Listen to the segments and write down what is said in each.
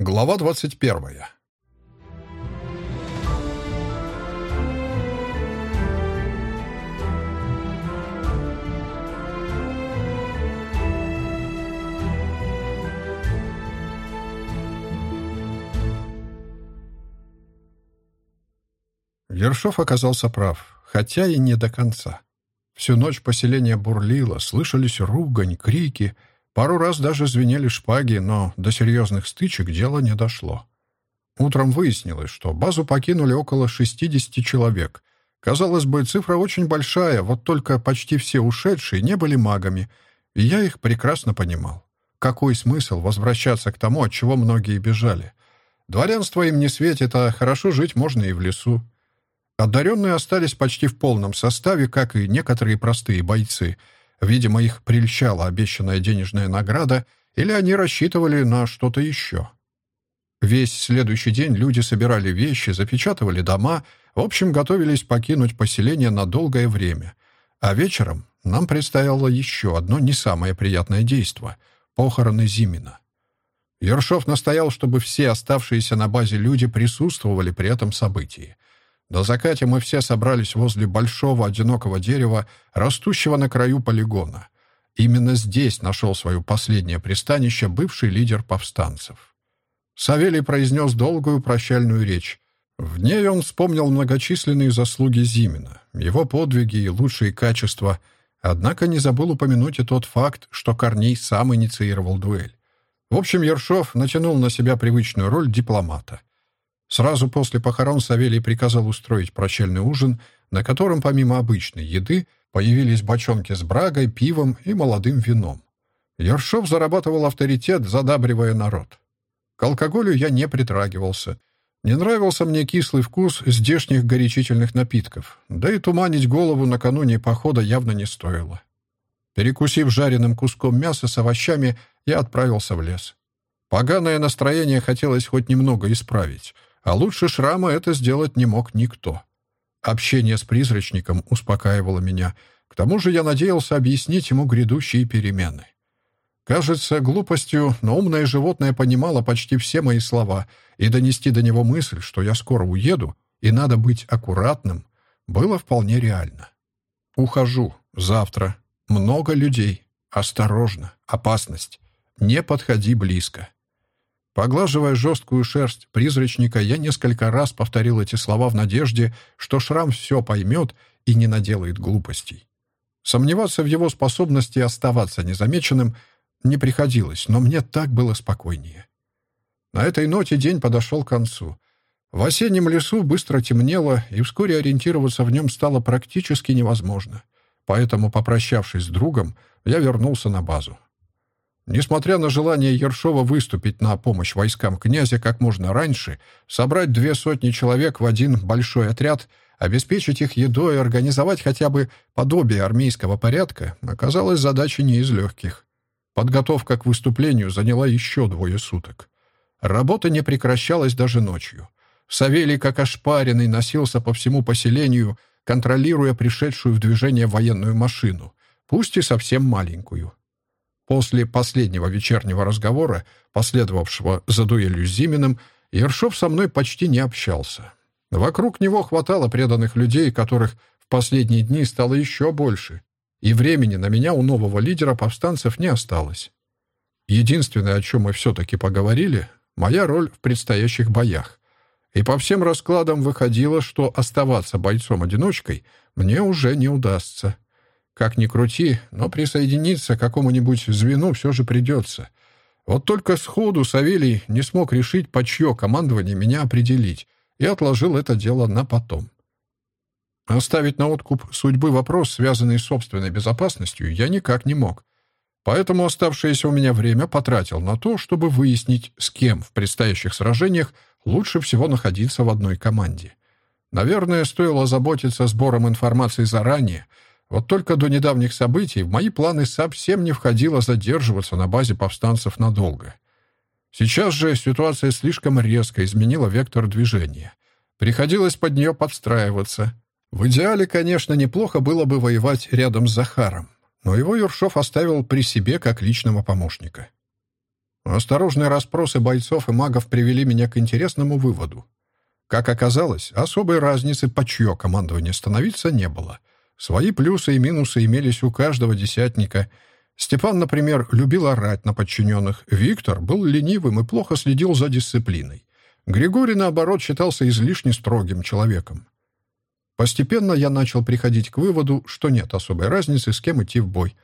Глава 21. Ершов оказался прав, хотя и не до конца. Всю ночь поселение бурлило, слышались ругань, крики — Пару раз даже звенели шпаги, но до серьезных стычек дело не дошло. Утром выяснилось, что базу покинули около 60 человек. Казалось бы, цифра очень большая, вот только почти все ушедшие не были магами, и я их прекрасно понимал. Какой смысл возвращаться к тому, от чего многие бежали? Дворянство им не светит, а хорошо жить можно и в лесу. Одаренные остались почти в полном составе, как и некоторые простые бойцы — Видимо, их прельщала обещанная денежная награда, или они рассчитывали на что-то еще. Весь следующий день люди собирали вещи, запечатывали дома, в общем, готовились покинуть поселение на долгое время. А вечером нам предстояло еще одно не самое приятное действо — похороны Зимина. Ершов настоял, чтобы все оставшиеся на базе люди присутствовали при этом событии. До закате мы все собрались возле большого одинокого дерева, растущего на краю полигона. Именно здесь нашел свое последнее пристанище бывший лидер повстанцев. Савелий произнес долгую прощальную речь. В ней он вспомнил многочисленные заслуги Зимина, его подвиги и лучшие качества, однако не забыл упомянуть и тот факт, что Корней сам инициировал дуэль. В общем, Ершов натянул на себя привычную роль дипломата — Сразу после похорон Савелий приказал устроить прощальный ужин, на котором помимо обычной еды появились бочонки с брагой, пивом и молодым вином. Ершов зарабатывал авторитет, задабривая народ. К алкоголю я не притрагивался. Не нравился мне кислый вкус здешних горячительных напитков, да и туманить голову накануне похода явно не стоило. Перекусив жареным куском мяса с овощами, я отправился в лес. Поганое настроение хотелось хоть немного исправить — а лучше шрама это сделать не мог никто. Общение с призрачником успокаивало меня. К тому же я надеялся объяснить ему грядущие перемены. Кажется, глупостью, но умное животное понимало почти все мои слова, и донести до него мысль, что я скоро уеду, и надо быть аккуратным, было вполне реально. Ухожу. Завтра. Много людей. Осторожно. Опасность. Не подходи близко. Поглаживая жесткую шерсть призрачника, я несколько раз повторил эти слова в надежде, что Шрам все поймет и не наделает глупостей. Сомневаться в его способности оставаться незамеченным не приходилось, но мне так было спокойнее. На этой ноте день подошел к концу. В осеннем лесу быстро темнело, и вскоре ориентироваться в нем стало практически невозможно. Поэтому, попрощавшись с другом, я вернулся на базу. Несмотря на желание Ершова выступить на помощь войскам князя как можно раньше, собрать две сотни человек в один большой отряд, обеспечить их едой и организовать хотя бы подобие армейского порядка, оказалась задачей не из легких. Подготовка к выступлению заняла еще двое суток. Работа не прекращалась даже ночью. Савелий, как ошпаренный, носился по всему поселению, контролируя пришедшую в движение военную машину, пусть и совсем маленькую. После последнего вечернего разговора, последовавшего за дуэлью с Зиминым, Ершов со мной почти не общался. Вокруг него хватало преданных людей, которых в последние дни стало еще больше, и времени на меня у нового лидера повстанцев не осталось. Единственное, о чем мы все-таки поговорили, моя роль в предстоящих боях. И по всем раскладам выходило, что оставаться бойцом-одиночкой мне уже не удастся. Как ни крути, но присоединиться к какому-нибудь звену все же придется. Вот только сходу Савелий не смог решить, по чье командование меня определить, и отложил это дело на потом. Оставить на откуп судьбы вопрос, связанный с собственной безопасностью, я никак не мог. Поэтому оставшееся у меня время потратил на то, чтобы выяснить, с кем в предстоящих сражениях лучше всего находиться в одной команде. Наверное, стоило заботиться сбором информации заранее — вот только до недавних событий в мои планы совсем не входило задерживаться на базе повстанцев надолго. Сейчас же ситуация слишком резко изменила вектор движения. Приходилось под нее подстраиваться. В идеале, конечно, неплохо было бы воевать рядом с Захаром, но его Юршов оставил при себе как личного помощника. Осторожные расспросы бойцов и магов привели меня к интересному выводу. Как оказалось, особой разницы, по чье командование становиться, не было. Свои плюсы и минусы имелись у каждого десятника. Степан, например, любил орать на подчиненных. Виктор был ленивым и плохо следил за дисциплиной. Григорий, наоборот, считался излишне строгим человеком. Постепенно я начал приходить к выводу, что нет особой разницы, с кем идти в бой.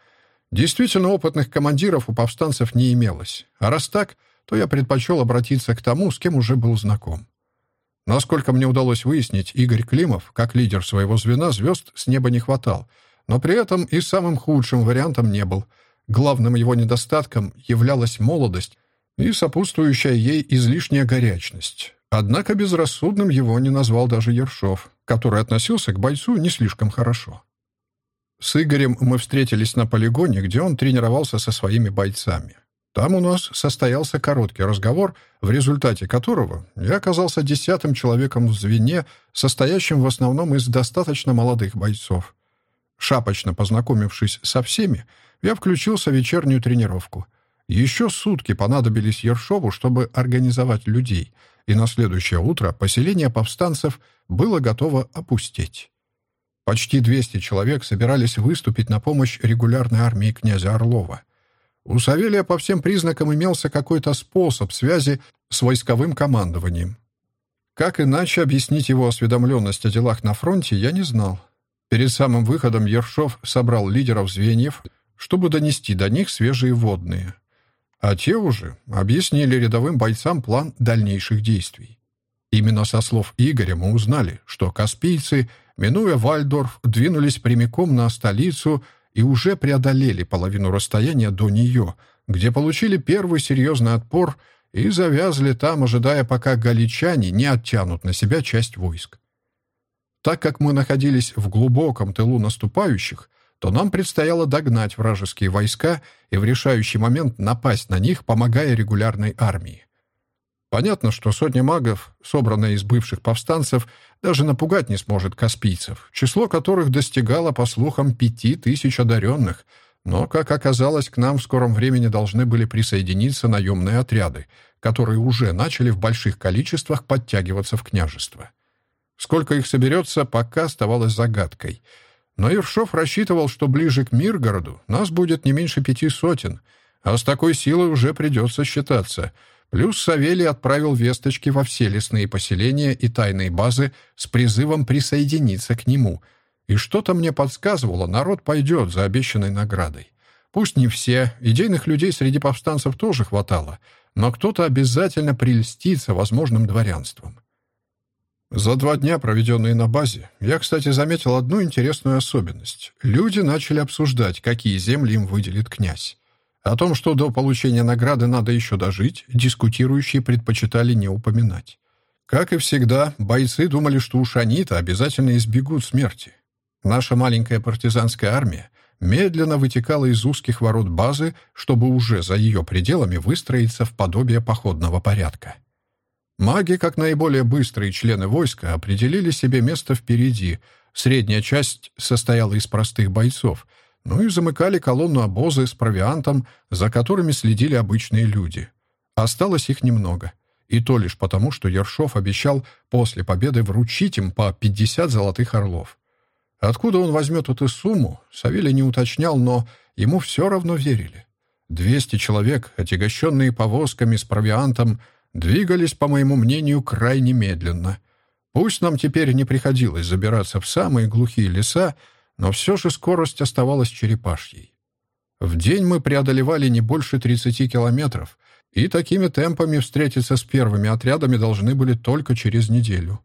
Действительно опытных командиров у повстанцев не имелось. А раз так, то я предпочел обратиться к тому, с кем уже был знаком. Насколько мне удалось выяснить, Игорь Климов, как лидер своего звена, звезд с неба не хватал, но при этом и самым худшим вариантом не был. Главным его недостатком являлась молодость и сопутствующая ей излишняя горячность. Однако безрассудным его не назвал даже Ершов, который относился к бойцу не слишком хорошо. С Игорем мы встретились на полигоне, где он тренировался со своими бойцами. Там у нас состоялся короткий разговор, в результате которого я оказался десятым человеком в звене, состоящим в основном из достаточно молодых бойцов. Шапочно познакомившись со всеми, я включился в вечернюю тренировку. Еще сутки понадобились Ершову, чтобы организовать людей, и на следующее утро поселение повстанцев было готово опустеть. Почти 200 человек собирались выступить на помощь регулярной армии князя Орлова — у Савелия по всем признакам имелся какой-то способ связи с войсковым командованием. Как иначе объяснить его осведомленность о делах на фронте, я не знал. Перед самым выходом Ершов собрал лидеров звеньев, чтобы донести до них свежие водные. А те уже объяснили рядовым бойцам план дальнейших действий. Именно со слов Игоря мы узнали, что каспийцы, минуя Вальдорф, двинулись прямиком на столицу – и уже преодолели половину расстояния до нее, где получили первый серьезный отпор и завязли там, ожидая, пока галичане не оттянут на себя часть войск. Так как мы находились в глубоком тылу наступающих, то нам предстояло догнать вражеские войска и в решающий момент напасть на них, помогая регулярной армии. Понятно, что сотня магов, собранная из бывших повстанцев, даже напугать не сможет каспийцев, число которых достигало, по слухам, пяти тысяч одаренных. Но, как оказалось, к нам в скором времени должны были присоединиться наемные отряды, которые уже начали в больших количествах подтягиваться в княжество. Сколько их соберется, пока оставалось загадкой. Но Ершов рассчитывал, что ближе к Миргороду нас будет не меньше пяти сотен, а с такой силой уже придется считаться — Плюс Савелий отправил весточки во все лесные поселения и тайные базы с призывом присоединиться к нему. И что-то мне подсказывало, народ пойдет за обещанной наградой. Пусть не все, идейных людей среди повстанцев тоже хватало, но кто-то обязательно прельстится возможным дворянством. За два дня, проведенные на базе, я, кстати, заметил одну интересную особенность. Люди начали обсуждать, какие земли им выделит князь. О том, что до получения награды надо еще дожить, дискутирующие предпочитали не упоминать. Как и всегда, бойцы думали, что уж они-то обязательно избегут смерти. Наша маленькая партизанская армия медленно вытекала из узких ворот базы, чтобы уже за ее пределами выстроиться в подобие походного порядка. Маги, как наиболее быстрые члены войска, определили себе место впереди. Средняя часть состояла из простых бойцов — ну и замыкали колонну обозы с провиантом, за которыми следили обычные люди. Осталось их немного. И то лишь потому, что Ершов обещал после победы вручить им по 50 золотых орлов. Откуда он возьмет эту сумму, Савелий не уточнял, но ему все равно верили. 200 человек, отягощенные повозками с провиантом, двигались, по моему мнению, крайне медленно. Пусть нам теперь не приходилось забираться в самые глухие леса, но все же скорость оставалась черепашьей. В день мы преодолевали не больше 30 километров, и такими темпами встретиться с первыми отрядами должны были только через неделю.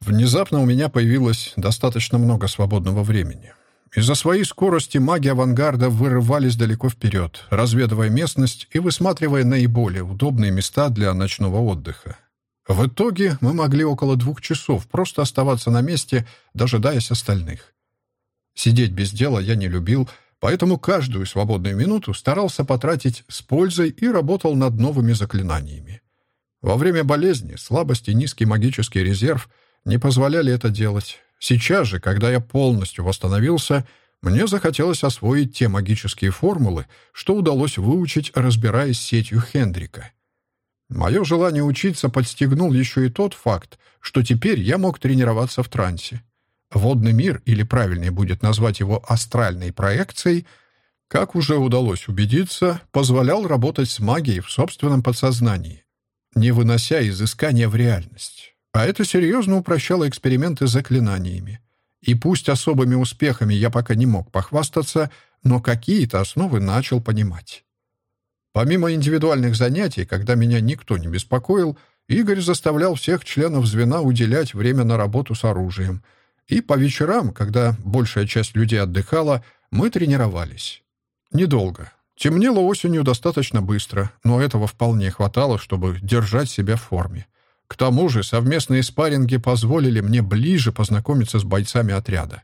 Внезапно у меня появилось достаточно много свободного времени. Из-за своей скорости маги авангарда вырывались далеко вперед, разведывая местность и высматривая наиболее удобные места для ночного отдыха. В итоге мы могли около двух часов просто оставаться на месте, дожидаясь остальных. Сидеть без дела я не любил, поэтому каждую свободную минуту старался потратить с пользой и работал над новыми заклинаниями. Во время болезни слабость и низкий магический резерв не позволяли это делать. Сейчас же, когда я полностью восстановился, Мне захотелось освоить те магические формулы, что удалось выучить, разбираясь сетью Хендрика. Мое желание учиться подстегнул еще и тот факт, что теперь я мог тренироваться в трансе. Водный мир, или правильнее будет назвать его астральной проекцией, как уже удалось убедиться, позволял работать с магией в собственном подсознании, не вынося изыскания в реальность. А это серьезно упрощало эксперименты с заклинаниями. И пусть особыми успехами я пока не мог похвастаться, но какие-то основы начал понимать. Помимо индивидуальных занятий, когда меня никто не беспокоил, Игорь заставлял всех членов звена уделять время на работу с оружием. И по вечерам, когда большая часть людей отдыхала, мы тренировались. Недолго. Темнело осенью достаточно быстро, но этого вполне хватало, чтобы держать себя в форме. К тому же совместные спарринги позволили мне ближе познакомиться с бойцами отряда.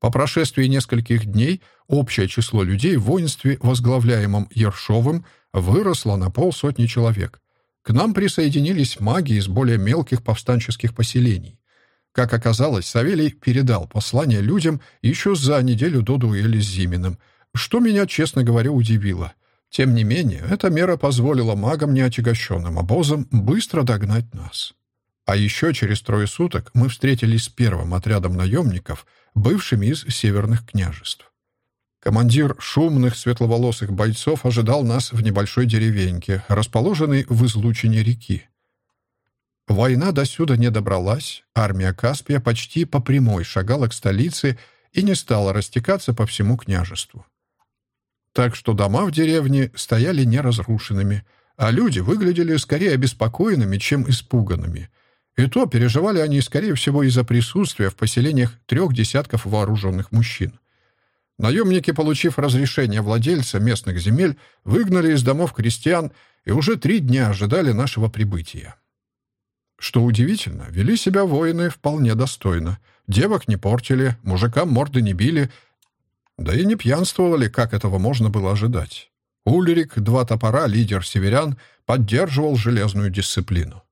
По прошествии нескольких дней общее число людей в воинстве, возглавляемом Ершовым, выросло на полсотни человек. К нам присоединились маги из более мелких повстанческих поселений. Как оказалось, Савелий передал послание людям еще за неделю до дуэли с Зиминым, что меня, честно говоря, удивило. Тем не менее, эта мера позволила магам, неотягощенным обозом, быстро догнать нас. А еще через трое суток мы встретились с первым отрядом наемников, бывшими из северных княжеств. Командир шумных светловолосых бойцов ожидал нас в небольшой деревеньке, расположенной в излучине реки. Война досюда не добралась, армия Каспия почти по прямой шагала к столице и не стала растекаться по всему княжеству так что дома в деревне стояли неразрушенными, а люди выглядели скорее обеспокоенными, чем испуганными. И то переживали они, скорее всего, из-за присутствия в поселениях трех десятков вооруженных мужчин. Наемники, получив разрешение владельца местных земель, выгнали из домов крестьян и уже три дня ожидали нашего прибытия. Что удивительно, вели себя воины вполне достойно. Девок не портили, мужикам морды не били — да и не пьянствовали, как этого можно было ожидать. Ульрик, два топора, лидер северян, поддерживал железную дисциплину.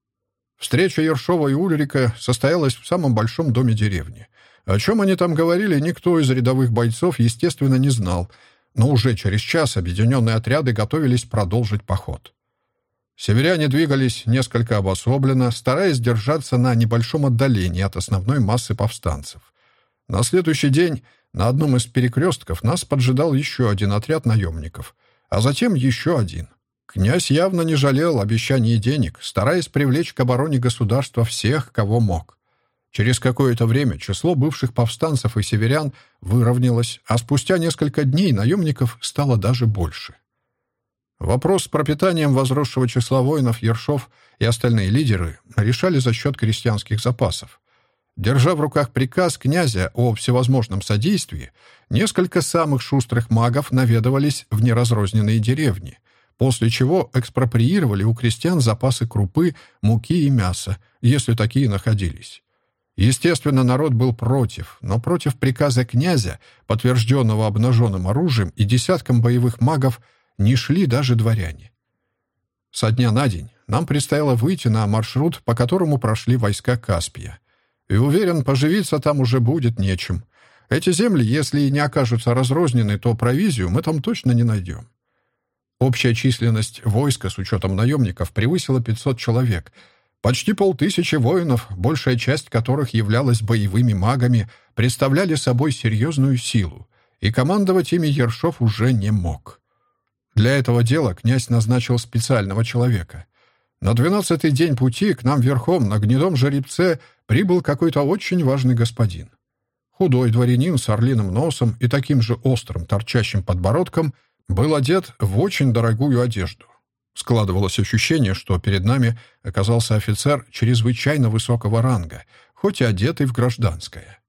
Встреча Ершова и Ульрика состоялась в самом большом доме деревни. О чем они там говорили, никто из рядовых бойцов, естественно, не знал, но уже через час объединенные отряды готовились продолжить поход. Северяне двигались несколько обособленно, стараясь держаться на небольшом отдалении от основной массы повстанцев. На следующий день на одном из перекрестков нас поджидал еще один отряд наемников, а затем еще один. Князь явно не жалел обещаний денег, стараясь привлечь к обороне государства всех, кого мог. Через какое-то время число бывших повстанцев и северян выровнялось, а спустя несколько дней наемников стало даже больше. Вопрос с пропитанием возросшего числа воинов Ершов и остальные лидеры решали за счет крестьянских запасов. Держа в руках приказ князя о всевозможном содействии, несколько самых шустрых магов наведывались в неразрозненные деревни, после чего экспроприировали у крестьян запасы крупы, муки и мяса, если такие находились. Естественно, народ был против, но против приказа князя, подтвержденного обнаженным оружием и десятком боевых магов, не шли даже дворяне. Со дня на день нам предстояло выйти на маршрут, по которому прошли войска Каспия — и уверен, поживиться там уже будет нечем. Эти земли, если и не окажутся разрознены, то провизию мы там точно не найдем. Общая численность войска с учетом наемников превысила 500 человек. Почти полтысячи воинов, большая часть которых являлась боевыми магами, представляли собой серьезную силу, и командовать ими Ершов уже не мог. Для этого дела князь назначил специального человека. На двенадцатый день пути к нам верхом на гнедом жеребце прибыл какой-то очень важный господин. Худой дворянин с орлиным носом и таким же острым торчащим подбородком был одет в очень дорогую одежду. Складывалось ощущение, что перед нами оказался офицер чрезвычайно высокого ранга, хоть и одетый в гражданское.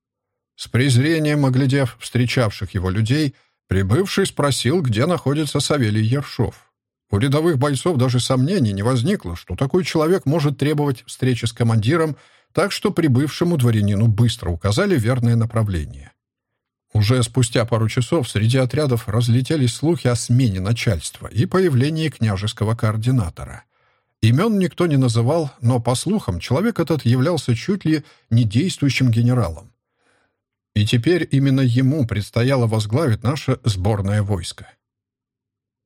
С презрением оглядев встречавших его людей, прибывший спросил, где находится Савелий Ершов. У рядовых бойцов даже сомнений не возникло, что такой человек может требовать встречи с командиром так что прибывшему дворянину быстро указали верное направление. Уже спустя пару часов среди отрядов разлетелись слухи о смене начальства и появлении княжеского координатора. Имен никто не называл, но, по слухам, человек этот являлся чуть ли не действующим генералом. И теперь именно ему предстояло возглавить наше сборное войско.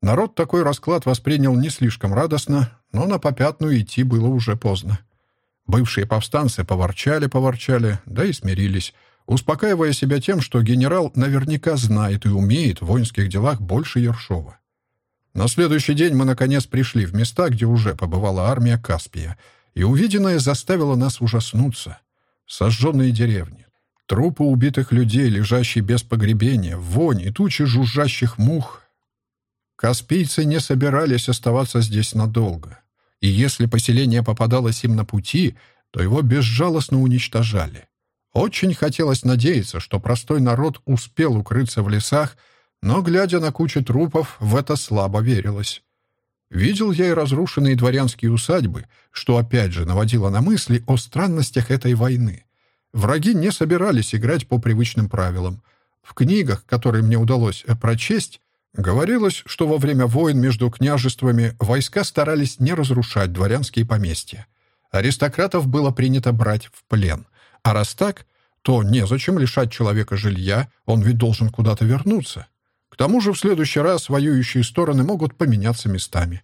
Народ такой расклад воспринял не слишком радостно, но на попятную идти было уже поздно. Бывшие повстанцы поворчали-поворчали, да и смирились, успокаивая себя тем, что генерал наверняка знает и умеет в воинских делах больше Ершова. На следующий день мы, наконец, пришли в места, где уже побывала армия Каспия, и увиденное заставило нас ужаснуться. Сожженные деревни, трупы убитых людей, лежащие без погребения, вонь и тучи жужжащих мух. Каспийцы не собирались оставаться здесь надолго и если поселение попадалось им на пути, то его безжалостно уничтожали. Очень хотелось надеяться, что простой народ успел укрыться в лесах, но, глядя на кучу трупов, в это слабо верилось. Видел я и разрушенные дворянские усадьбы, что опять же наводило на мысли о странностях этой войны. Враги не собирались играть по привычным правилам. В книгах, которые мне удалось э, прочесть, Говорилось, что во время войн между княжествами войска старались не разрушать дворянские поместья. Аристократов было принято брать в плен. А раз так, то незачем лишать человека жилья, он ведь должен куда-то вернуться. К тому же в следующий раз воюющие стороны могут поменяться местами.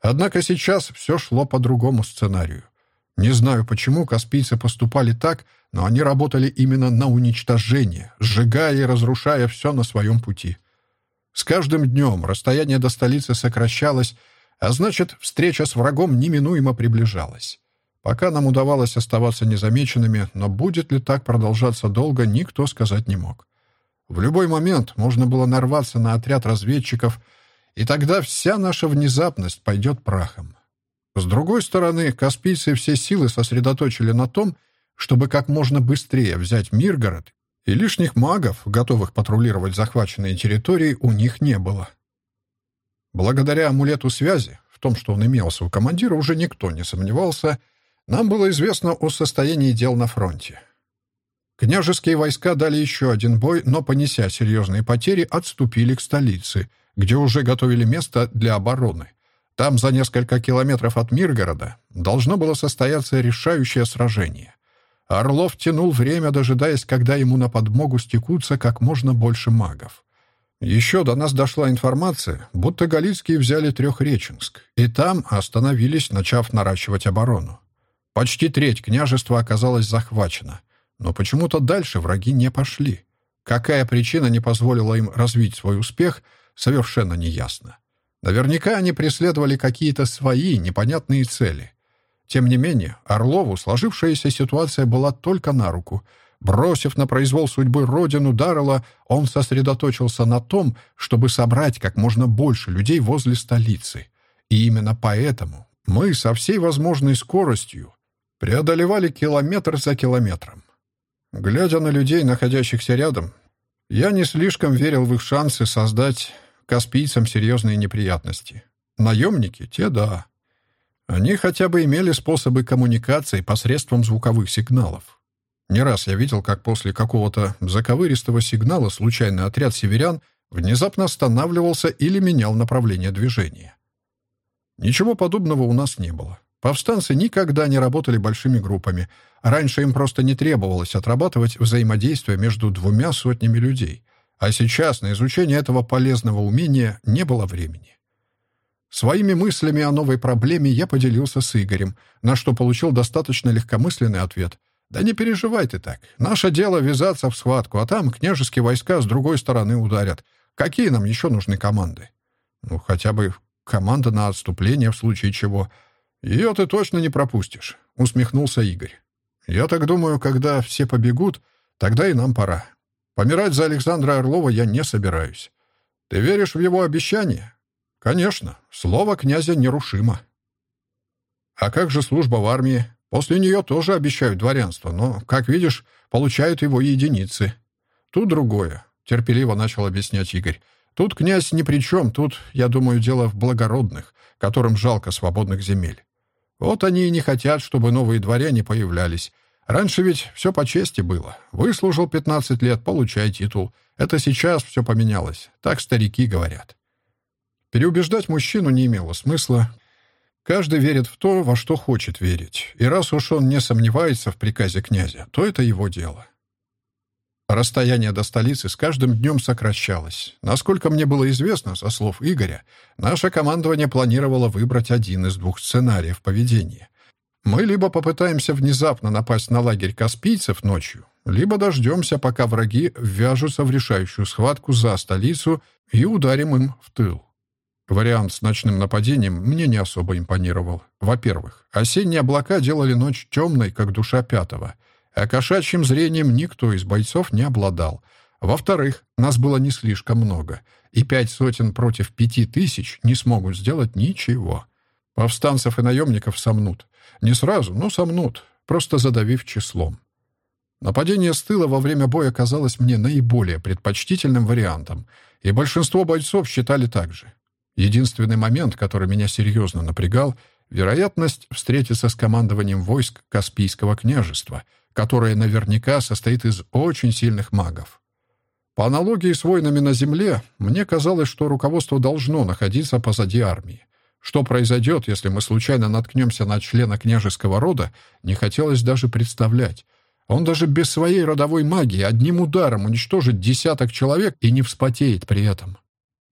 Однако сейчас все шло по другому сценарию. Не знаю, почему каспийцы поступали так, но они работали именно на уничтожение, сжигая и разрушая все на своем пути. С каждым днем расстояние до столицы сокращалось, а значит, встреча с врагом неминуемо приближалась. Пока нам удавалось оставаться незамеченными, но будет ли так продолжаться долго, никто сказать не мог. В любой момент можно было нарваться на отряд разведчиков, и тогда вся наша внезапность пойдет прахом. С другой стороны, каспийцы все силы сосредоточили на том, чтобы как можно быстрее взять Миргород и лишних магов, готовых патрулировать захваченные территории, у них не было. Благодаря амулету связи, в том, что он имелся у командира, уже никто не сомневался, нам было известно о состоянии дел на фронте. Княжеские войска дали еще один бой, но, понеся серьезные потери, отступили к столице, где уже готовили место для обороны. Там, за несколько километров от Миргорода, должно было состояться решающее сражение. Орлов тянул время, дожидаясь, когда ему на подмогу стекутся как можно больше магов. Еще до нас дошла информация, будто Галицкие взяли Трехреченск, и там остановились, начав наращивать оборону. Почти треть княжества оказалась захвачена, но почему-то дальше враги не пошли. Какая причина не позволила им развить свой успех, совершенно неясно. Наверняка они преследовали какие-то свои непонятные цели. Тем не менее, Орлову сложившаяся ситуация была только на руку. Бросив на произвол судьбы родину Даррелла, он сосредоточился на том, чтобы собрать как можно больше людей возле столицы. И именно поэтому мы со всей возможной скоростью преодолевали километр за километром. Глядя на людей, находящихся рядом, я не слишком верил в их шансы создать каспийцам серьезные неприятности. Наемники — те да. Они хотя бы имели способы коммуникации посредством звуковых сигналов. Не раз я видел, как после какого-то заковыристого сигнала случайный отряд северян внезапно останавливался или менял направление движения. Ничего подобного у нас не было. Повстанцы никогда не работали большими группами. Раньше им просто не требовалось отрабатывать взаимодействие между двумя сотнями людей. А сейчас на изучение этого полезного умения не было времени. Своими мыслями о новой проблеме я поделился с Игорем, на что получил достаточно легкомысленный ответ. «Да не переживай ты так. Наше дело ввязаться в схватку, а там княжеские войска с другой стороны ударят. Какие нам еще нужны команды?» «Ну, хотя бы команда на отступление в случае чего. Ее ты точно не пропустишь», — усмехнулся Игорь. «Я так думаю, когда все побегут, тогда и нам пора. Помирать за Александра Орлова я не собираюсь. Ты веришь в его обещание?» Конечно, слово князя нерушимо. А как же служба в армии? После нее тоже обещают дворянство, но, как видишь, получают его единицы. Тут другое, терпеливо начал объяснять Игорь. Тут князь ни при чем, тут, я думаю, дело в благородных, которым жалко свободных земель. Вот они и не хотят, чтобы новые дворяне появлялись. Раньше ведь все по чести было. Выслужил 15 лет, получай титул. Это сейчас все поменялось. Так старики говорят. Переубеждать мужчину не имело смысла. Каждый верит в то, во что хочет верить. И раз уж он не сомневается в приказе князя, то это его дело. Расстояние до столицы с каждым днем сокращалось. Насколько мне было известно, со слов Игоря, наше командование планировало выбрать один из двух сценариев поведения. Мы либо попытаемся внезапно напасть на лагерь каспийцев ночью, либо дождемся, пока враги ввяжутся в решающую схватку за столицу и ударим им в тыл. Вариант с ночным нападением мне не особо импонировал. Во-первых, осенние облака делали ночь темной, как душа пятого — а кошачьим зрением никто из бойцов не обладал. Во-вторых, нас было не слишком много, и пять сотен против пяти тысяч не смогут сделать ничего. Повстанцев и наемников сомнут. Не сразу, но сомнут, просто задавив числом. Нападение с тыла во время боя казалось мне наиболее предпочтительным вариантом, и большинство бойцов считали так же. Единственный момент, который меня серьезно напрягал — вероятность встретиться с командованием войск Каспийского княжества — которая наверняка состоит из очень сильных магов. По аналогии с войнами на Земле, мне казалось, что руководство должно находиться позади армии. Что произойдет, если мы случайно наткнемся на члена княжеского рода, не хотелось даже представлять. Он даже без своей родовой магии одним ударом уничтожит десяток человек и не вспотеет при этом.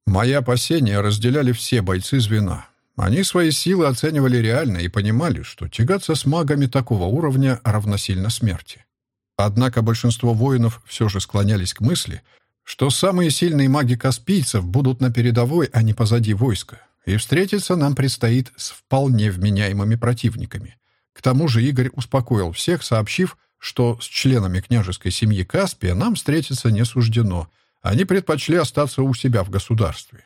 Мои опасения разделяли все бойцы звена. Они свои силы оценивали реально и понимали, что тягаться с магами такого уровня равносильно смерти. Однако большинство воинов все же склонялись к мысли, что самые сильные маги каспийцев будут на передовой, а не позади войска, и встретиться нам предстоит с вполне вменяемыми противниками. К тому же Игорь успокоил всех, сообщив, что с членами княжеской семьи Каспия нам встретиться не суждено, они предпочли остаться у себя в государстве.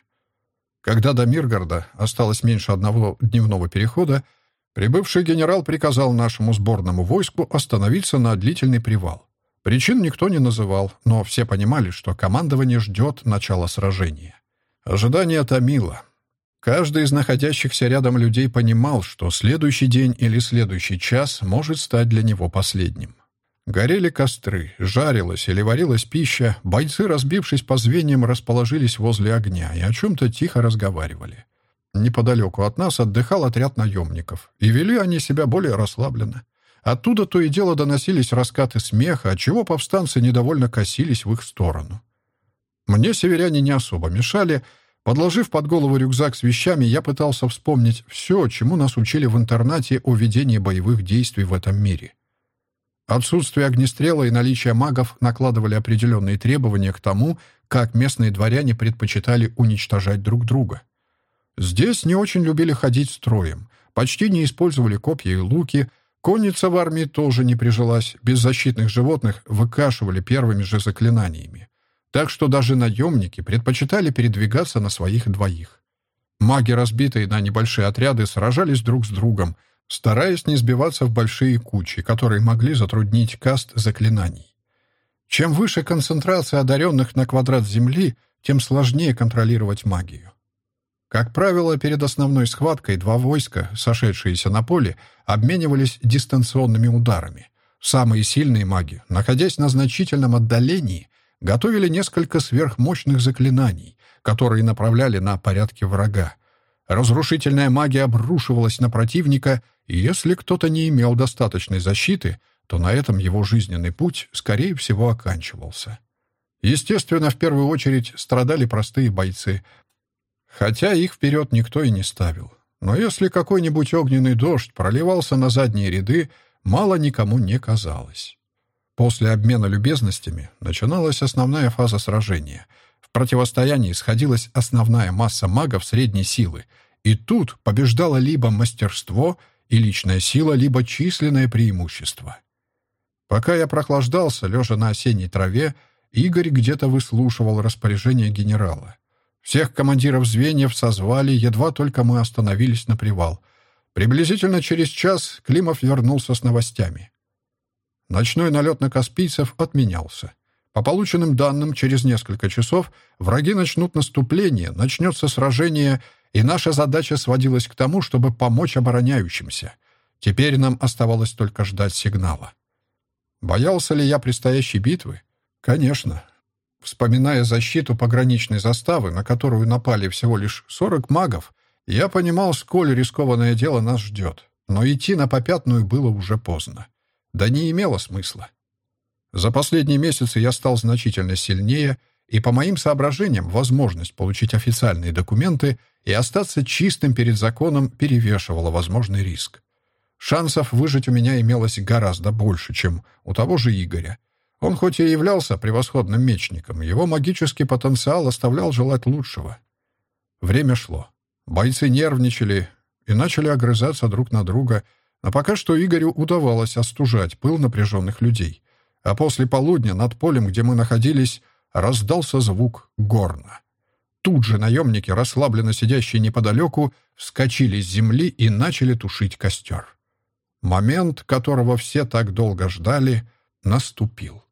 Когда до Миргорода осталось меньше одного дневного перехода, прибывший генерал приказал нашему сборному войску остановиться на длительный привал. Причин никто не называл, но все понимали, что командование ждет начала сражения. Ожидание томило. Каждый из находящихся рядом людей понимал, что следующий день или следующий час может стать для него последним. Горели костры, жарилась или варилась пища, бойцы, разбившись по звеньям, расположились возле огня и о чем-то тихо разговаривали. Неподалеку от нас отдыхал отряд наемников, и вели они себя более расслабленно. Оттуда то и дело доносились раскаты смеха, отчего повстанцы недовольно косились в их сторону. Мне северяне не особо мешали. Подложив под голову рюкзак с вещами, я пытался вспомнить все, чему нас учили в интернате о ведении боевых действий в этом мире. Отсутствие огнестрела и наличие магов накладывали определенные требования к тому, как местные дворяне предпочитали уничтожать друг друга. Здесь не очень любили ходить строем, почти не использовали копья и луки, конница в армии тоже не прижилась, беззащитных животных выкашивали первыми же заклинаниями. Так что даже наемники предпочитали передвигаться на своих двоих. Маги, разбитые на небольшие отряды, сражались друг с другом — стараясь не сбиваться в большие кучи, которые могли затруднить каст заклинаний. Чем выше концентрация одаренных на квадрат Земли, тем сложнее контролировать магию. Как правило, перед основной схваткой два войска, сошедшиеся на поле, обменивались дистанционными ударами. Самые сильные маги, находясь на значительном отдалении, готовили несколько сверхмощных заклинаний, которые направляли на порядки врага. Разрушительная магия обрушивалась на противника, и если кто-то не имел достаточной защиты, то на этом его жизненный путь, скорее всего, оканчивался. Естественно, в первую очередь страдали простые бойцы, хотя их вперед никто и не ставил. Но если какой-нибудь огненный дождь проливался на задние ряды, мало никому не казалось. После обмена любезностями начиналась основная фаза сражения. В противостоянии сходилась основная масса магов средней силы, и тут побеждало либо мастерство — и личная сила, либо численное преимущество. Пока я прохлаждался, лежа на осенней траве, Игорь где-то выслушивал распоряжение генерала. Всех командиров звеньев созвали, едва только мы остановились на привал. Приблизительно через час Климов вернулся с новостями. Ночной налет на Каспийцев отменялся. По полученным данным, через несколько часов враги начнут наступление, начнется сражение, и наша задача сводилась к тому, чтобы помочь обороняющимся. Теперь нам оставалось только ждать сигнала. Боялся ли я предстоящей битвы? Конечно. Вспоминая защиту пограничной заставы, на которую напали всего лишь 40 магов, я понимал, сколь рискованное дело нас ждет. Но идти на попятную было уже поздно. Да не имело смысла. За последние месяцы я стал значительно сильнее, и по моим соображениям возможность получить официальные документы и остаться чистым перед законом перевешивала возможный риск. Шансов выжить у меня имелось гораздо больше, чем у того же Игоря. Он хоть и являлся превосходным мечником, его магический потенциал оставлял желать лучшего. Время шло. Бойцы нервничали и начали огрызаться друг на друга, а пока что Игорю удавалось остужать пыл напряженных людей. А после полудня над полем, где мы находились, раздался звук горна. Тут же наемники, расслабленно сидящие неподалеку, вскочили с земли и начали тушить костер. Момент, которого все так долго ждали, наступил.